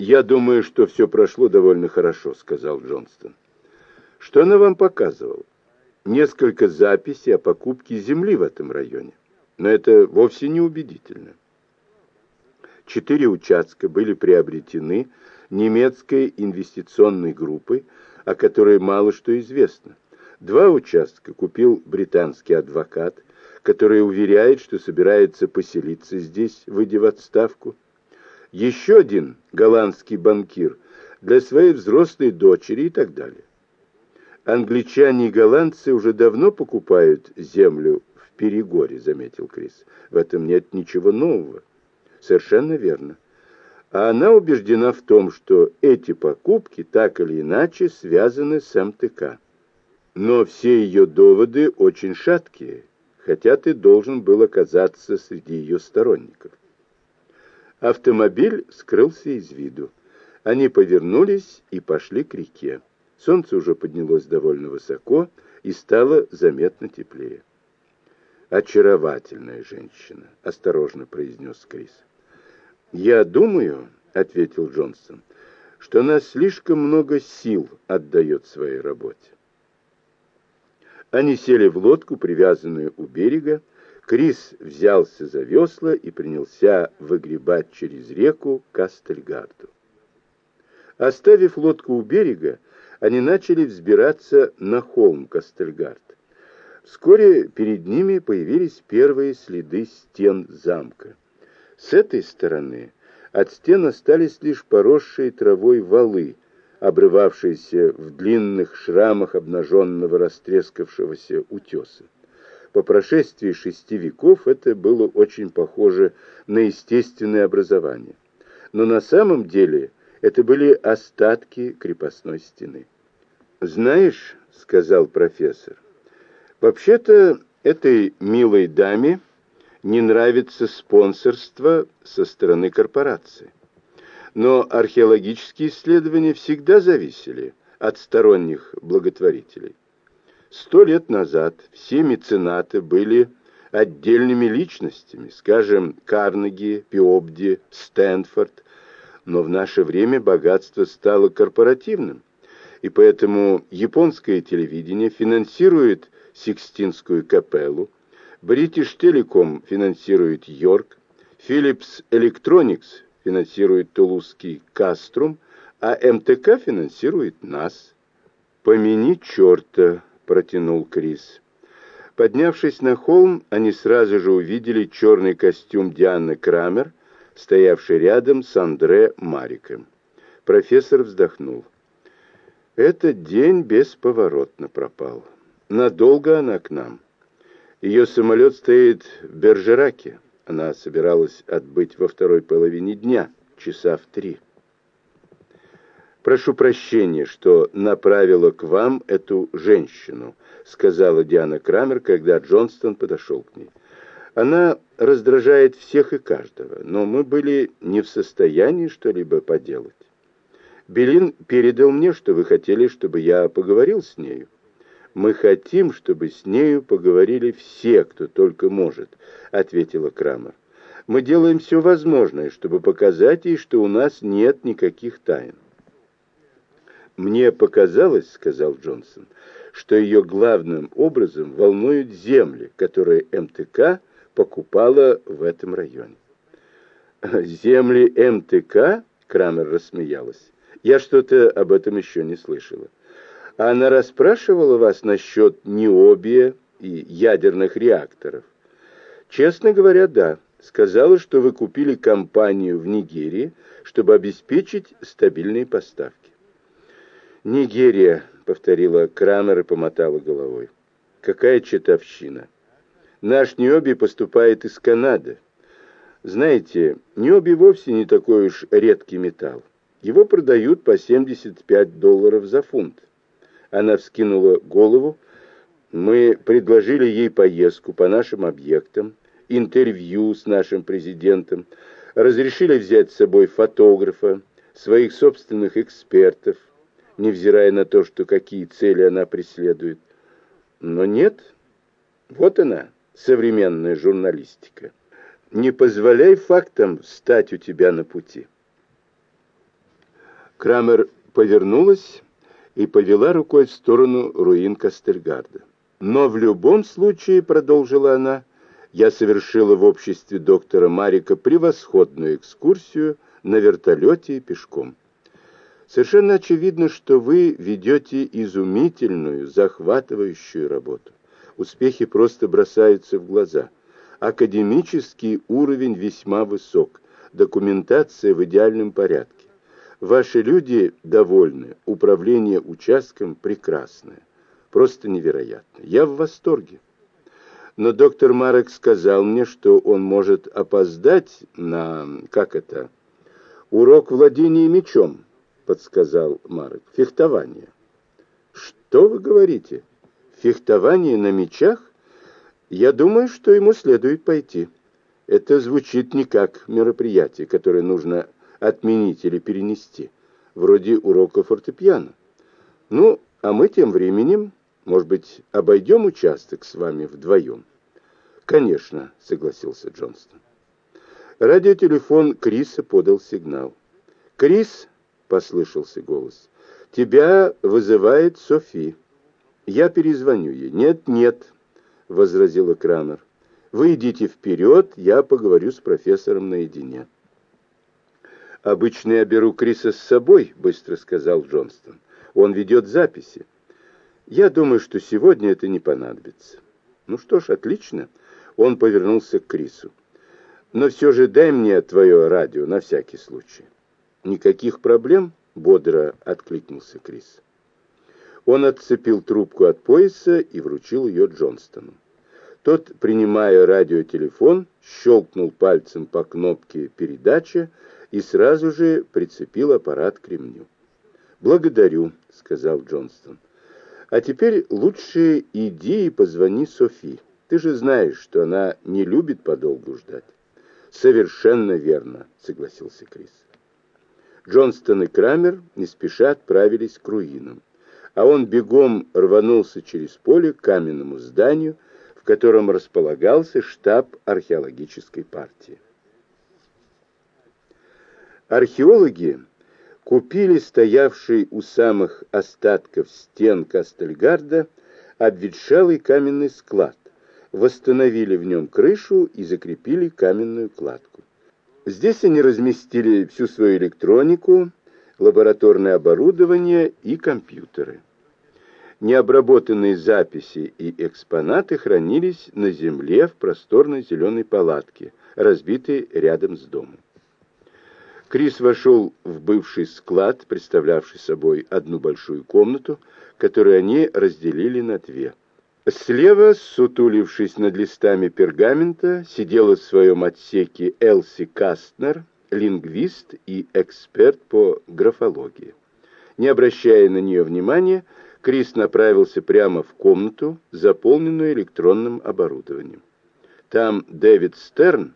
«Я думаю, что все прошло довольно хорошо», — сказал Джонстон. «Что она вам показывала?» «Несколько записей о покупке земли в этом районе. Но это вовсе не убедительно. Четыре участка были приобретены немецкой инвестиционной группой, о которой мало что известно. Два участка купил британский адвокат, который уверяет, что собирается поселиться здесь, выйдя в отставку. Еще один голландский банкир для своей взрослой дочери и так далее. Англичане и голландцы уже давно покупают землю в Перегоре, заметил Крис. В этом нет ничего нового. Совершенно верно. А она убеждена в том, что эти покупки так или иначе связаны с МТК. Но все ее доводы очень шаткие, хотя ты должен был оказаться среди ее сторонников. Автомобиль скрылся из виду. Они повернулись и пошли к реке. Солнце уже поднялось довольно высоко и стало заметно теплее. «Очаровательная женщина», — осторожно произнес Крис. «Я думаю», — ответил Джонсон, — «что она слишком много сил отдает своей работе». Они сели в лодку, привязанную у берега. Крис взялся за весла и принялся выгребать через реку Кастельгарду. Оставив лодку у берега, они начали взбираться на холм Кастельгард. Вскоре перед ними появились первые следы стен замка. С этой стороны от стен остались лишь поросшие травой валы, обрывавшиеся в длинных шрамах обнаженного растрескавшегося утеса. По прошествии шести веков это было очень похоже на естественное образование. Но на самом деле это были остатки крепостной стены. «Знаешь», — сказал профессор, — «вообще-то этой милой даме не нравится спонсорство со стороны корпорации. Но археологические исследования всегда зависели от сторонних благотворителей. Сто лет назад все меценаты были отдельными личностями, скажем, Карнеги, Пиобди, Стэнфорд, но в наше время богатство стало корпоративным, и поэтому японское телевидение финансирует Сикстинскую капеллу, British Telecom финансирует Йорк, Philips Electronics финансирует Тулузский Каструм, а МТК финансирует нас. «Помяни черта», — протянул Крис. Поднявшись на холм, они сразу же увидели черный костюм Дианы Крамер, стоявший рядом с Андре Мариком. Профессор вздохнул. Этот день бесповоротно пропал. Надолго она к нам. Ее самолет стоит в Бержераке. Она собиралась отбыть во второй половине дня, часа в три. «Прошу прощения, что направила к вам эту женщину», сказала Диана Крамер, когда Джонстон подошел к ней. «Она раздражает всех и каждого, но мы были не в состоянии что-либо поделать. Белин передал мне, что вы хотели, чтобы я поговорил с нею. «Мы хотим, чтобы с нею поговорили все, кто только может», — ответила Крамер. «Мы делаем все возможное, чтобы показать ей, что у нас нет никаких тайн». «Мне показалось, — сказал Джонсон, — что ее главным образом волнуют земли, которые МТК покупала в этом районе». «Земли МТК?» — Крамер рассмеялась. «Я что-то об этом еще не слышала». Она расспрашивала вас насчет необия и ядерных реакторов? Честно говоря, да. Сказала, что вы купили компанию в Нигерии, чтобы обеспечить стабильные поставки. Нигерия, повторила Крамер и помотала головой. Какая читовщина. Наш необи поступает из Канады. Знаете, необи вовсе не такой уж редкий металл. Его продают по 75 долларов за фунт. Она вскинула голову. Мы предложили ей поездку по нашим объектам, интервью с нашим президентом, разрешили взять с собой фотографа, своих собственных экспертов, невзирая на то, что какие цели она преследует. Но нет, вот она, современная журналистика. Не позволяй фактам стать у тебя на пути. Крамер повернулась и повела рукой в сторону руин Кастельгарда. «Но в любом случае», — продолжила она, — «я совершила в обществе доктора Марика превосходную экскурсию на вертолете и пешком. Совершенно очевидно, что вы ведете изумительную, захватывающую работу. Успехи просто бросаются в глаза. Академический уровень весьма высок, документация в идеальном порядке. Ваши люди довольны, управление участком прекрасное. Просто невероятно. Я в восторге. Но доктор Марек сказал мне, что он может опоздать на... как это? Урок владения мечом, подсказал Марек. Фехтование. Что вы говорите? Фехтование на мечах? Я думаю, что ему следует пойти. Это звучит не как мероприятие, которое нужно отменить или перенести, вроде урока фортепиано. Ну, а мы тем временем, может быть, обойдем участок с вами вдвоем? Конечно, согласился Джонстон. Радиотелефон Криса подал сигнал. «Крис», — послышался голос, — «тебя вызывает Софи. Я перезвоню ей». «Нет, нет», — возразила Крамер. «Вы идите вперед, я поговорю с профессором наедине». «Обычно я беру Криса с собой», — быстро сказал Джонстон. «Он ведет записи. Я думаю, что сегодня это не понадобится». «Ну что ж, отлично». Он повернулся к Крису. «Но все же дай мне твое радио на всякий случай». «Никаких проблем?» — бодро откликнулся Крис. Он отцепил трубку от пояса и вручил ее Джонстону. Тот, принимая радиотелефон, щелкнул пальцем по кнопке «Передача», и сразу же прицепил аппарат к ремню. «Благодарю», — сказал Джонстон. «А теперь лучше иди и позвони Софи. Ты же знаешь, что она не любит подолгу ждать». «Совершенно верно», — согласился Крис. Джонстон и Крамер не спеша отправились к руинам, а он бегом рванулся через поле к каменному зданию, в котором располагался штаб археологической партии. Археологи купили стоявший у самых остатков стен Кастельгарда обветшалый каменный склад, восстановили в нем крышу и закрепили каменную кладку. Здесь они разместили всю свою электронику, лабораторное оборудование и компьютеры. Необработанные записи и экспонаты хранились на земле в просторной зеленой палатке, разбитой рядом с домом. Крис вошел в бывший склад, представлявший собой одну большую комнату, которую они разделили на две. Слева, сутулившись над листами пергамента, сидела в своем отсеке Элси Кастнер, лингвист и эксперт по графологии. Не обращая на нее внимания, Крис направился прямо в комнату, заполненную электронным оборудованием. Там Дэвид Стерн,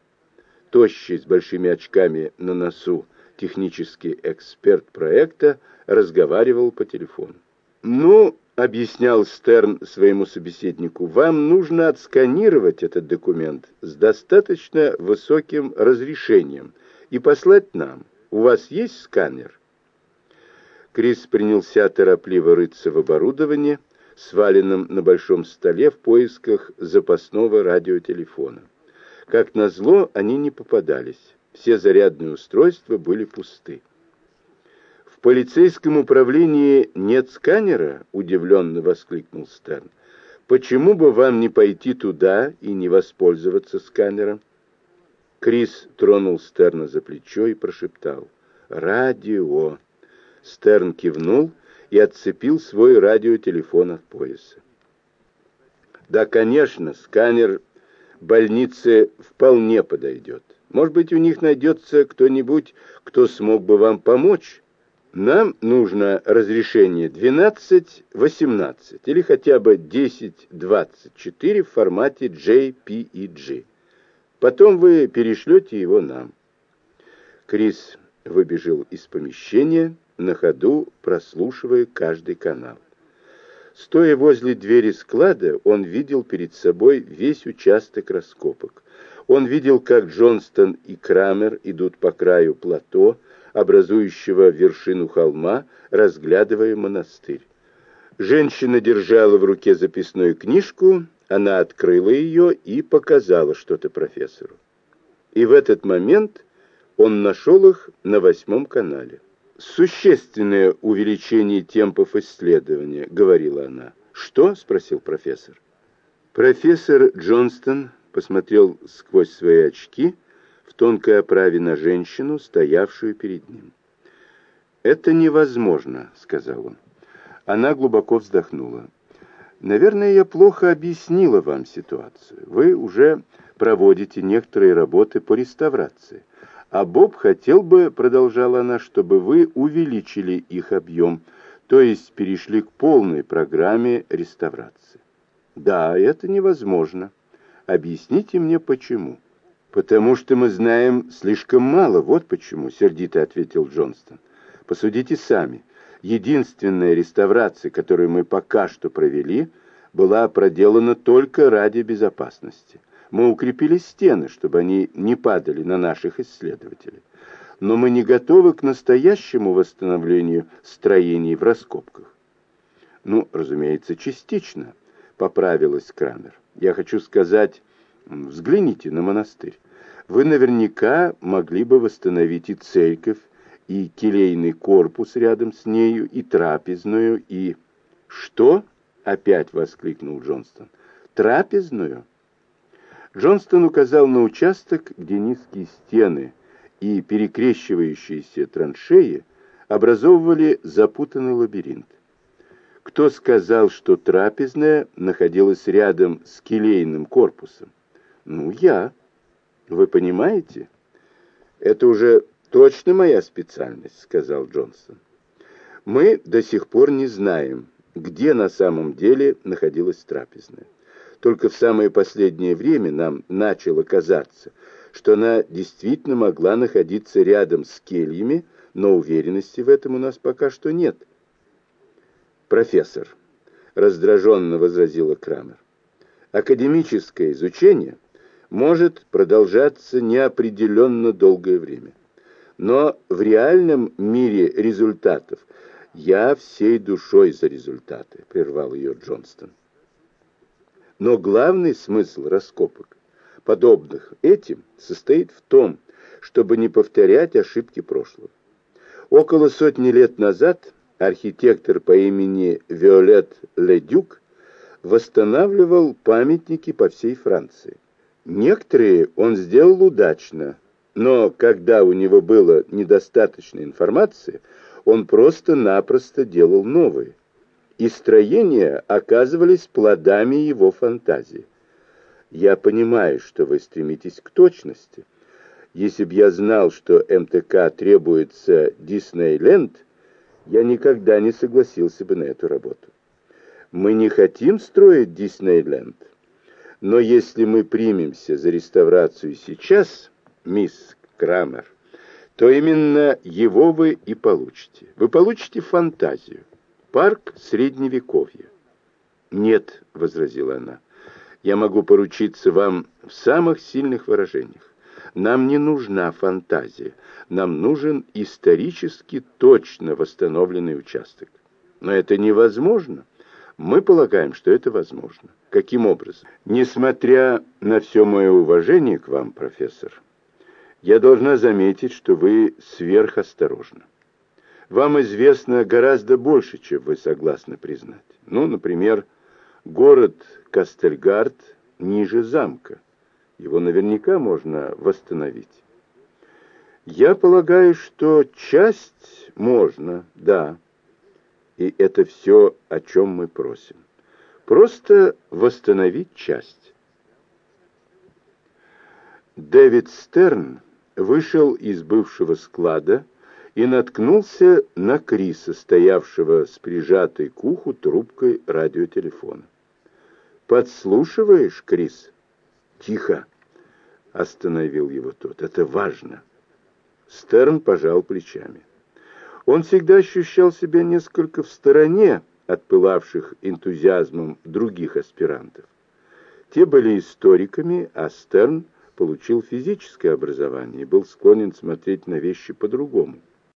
тощий, с большими очками на носу, технический эксперт проекта, разговаривал по телефону. «Ну, — объяснял Стерн своему собеседнику, — вам нужно отсканировать этот документ с достаточно высоким разрешением и послать нам. У вас есть сканер?» Крис принялся торопливо рыться в оборудовании, сваленном на большом столе в поисках запасного радиотелефона. Как назло, они не попадались. Все зарядные устройства были пусты. «В полицейском управлении нет сканера?» — удивленно воскликнул Стерн. «Почему бы вам не пойти туда и не воспользоваться сканером?» Крис тронул Стерна за плечо и прошептал. «Радио!» Стерн кивнул и отцепил свой радиотелефон от пояса. «Да, конечно, сканер больнице вполне подойдет. Может быть, у них найдется кто-нибудь, кто смог бы вам помочь. Нам нужно разрешение 12-18 или хотя бы 10-24 в формате JPEG. Потом вы перешлете его нам. Крис выбежал из помещения, на ходу прослушивая каждый канал. Стоя возле двери склада, он видел перед собой весь участок раскопок. Он видел, как Джонстон и Крамер идут по краю плато, образующего вершину холма, разглядывая монастырь. Женщина держала в руке записную книжку, она открыла ее и показала что-то профессору. И в этот момент он нашел их на восьмом канале. «Существенное увеличение темпов исследования», — говорила она. «Что?» — спросил профессор. Профессор Джонстон посмотрел сквозь свои очки в тонкой оправе на женщину, стоявшую перед ним. «Это невозможно», — сказал он. Она глубоко вздохнула. «Наверное, я плохо объяснила вам ситуацию. Вы уже проводите некоторые работы по реставрации. А Боб хотел бы, продолжала она, чтобы вы увеличили их объем, то есть перешли к полной программе реставрации. Да, это невозможно. Объясните мне, почему. Потому что мы знаем слишком мало, вот почему, сердито ответил Джонстон. Посудите сами. Единственная реставрация, которую мы пока что провели, была проделана только ради безопасности. Мы укрепили стены, чтобы они не падали на наших исследователей. Но мы не готовы к настоящему восстановлению строений в раскопках. Ну, разумеется, частично, поправилась Крамер. Я хочу сказать, взгляните на монастырь. Вы наверняка могли бы восстановить и церковь, и келейный корпус рядом с нею, и трапезную, и... «Что?» — опять воскликнул Джонстон. «Трапезную?» Джонстон указал на участок, где низкие стены и перекрещивающиеся траншеи образовывали запутанный лабиринт. Кто сказал, что трапезная находилась рядом с келейным корпусом? Ну, я. Вы понимаете? Это уже «Точно моя специальность», — сказал Джонсон. «Мы до сих пор не знаем, где на самом деле находилась трапезная. Только в самое последнее время нам начало казаться, что она действительно могла находиться рядом с кельями, но уверенности в этом у нас пока что нет». «Профессор», — раздраженно возразила Крамер, — «академическое изучение может продолжаться неопределенно долгое время». Но в реальном мире результатов я всей душой за результаты, прервал ее Джонстон. Но главный смысл раскопок, подобных этим, состоит в том, чтобы не повторять ошибки прошлого. Около сотни лет назад архитектор по имени Виолет Ледюк восстанавливал памятники по всей Франции. Некоторые он сделал удачно, но когда у него было недостаточно информации, он просто-напросто делал новые. И строения оказывались плодами его фантазии. Я понимаю, что вы стремитесь к точности. Если б я знал, что МТК требуется Диснейленд, я никогда не согласился бы на эту работу. Мы не хотим строить Диснейленд, но если мы примемся за реставрацию сейчас мисс Крамер, то именно его вы и получите. Вы получите фантазию. Парк Средневековья. «Нет», — возразила она, — «я могу поручиться вам в самых сильных выражениях. Нам не нужна фантазия, нам нужен исторически точно восстановленный участок. Но это невозможно. Мы полагаем, что это возможно. Каким образом? Несмотря на все мое уважение к вам, профессор, я должна заметить, что вы сверхосторожны. Вам известно гораздо больше, чем вы согласны признать. Ну, например, город Кастельгард ниже замка. Его наверняка можно восстановить. Я полагаю, что часть можно, да. И это все, о чем мы просим. Просто восстановить часть. Дэвид Стерн вышел из бывшего склада и наткнулся на Криса, стоявшего с прижатой к уху трубкой радиотелефона. «Подслушиваешь, Крис?» «Тихо!» — остановил его тот. «Это важно!» Стерн пожал плечами. Он всегда ощущал себя несколько в стороне от пылавших энтузиазмом других аспирантов. Те были историками, а Стерн получил физическое образование и был склонен смотреть на вещи по-другому.